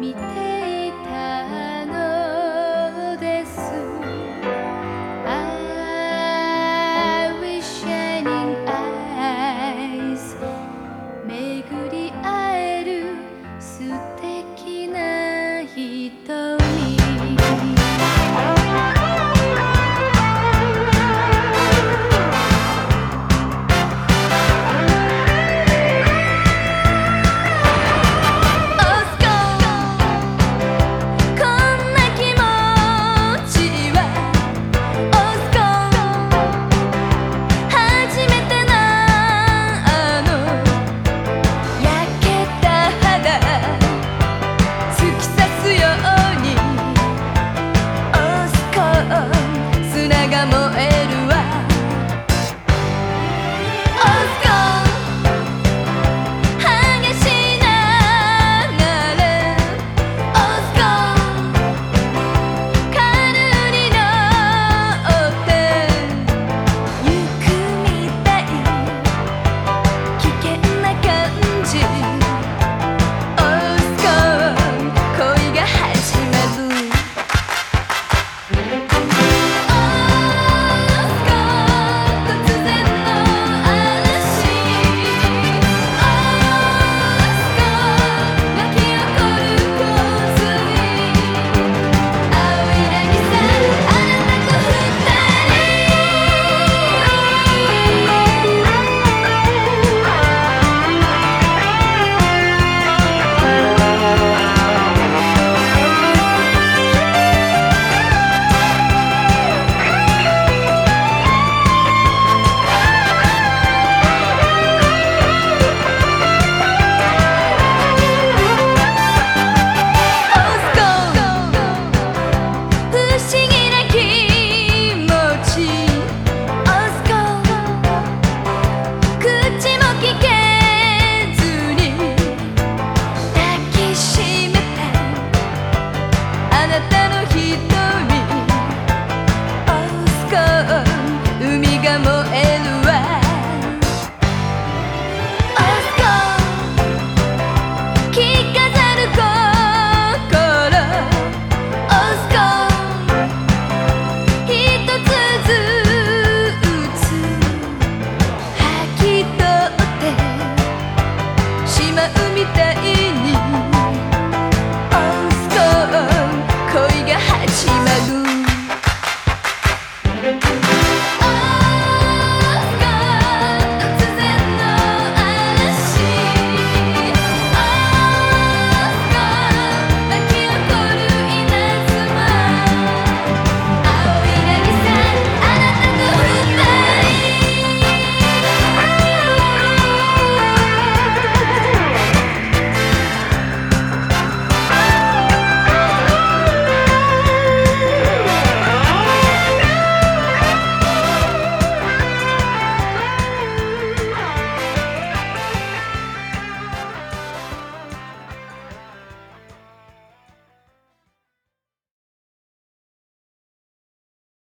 밑에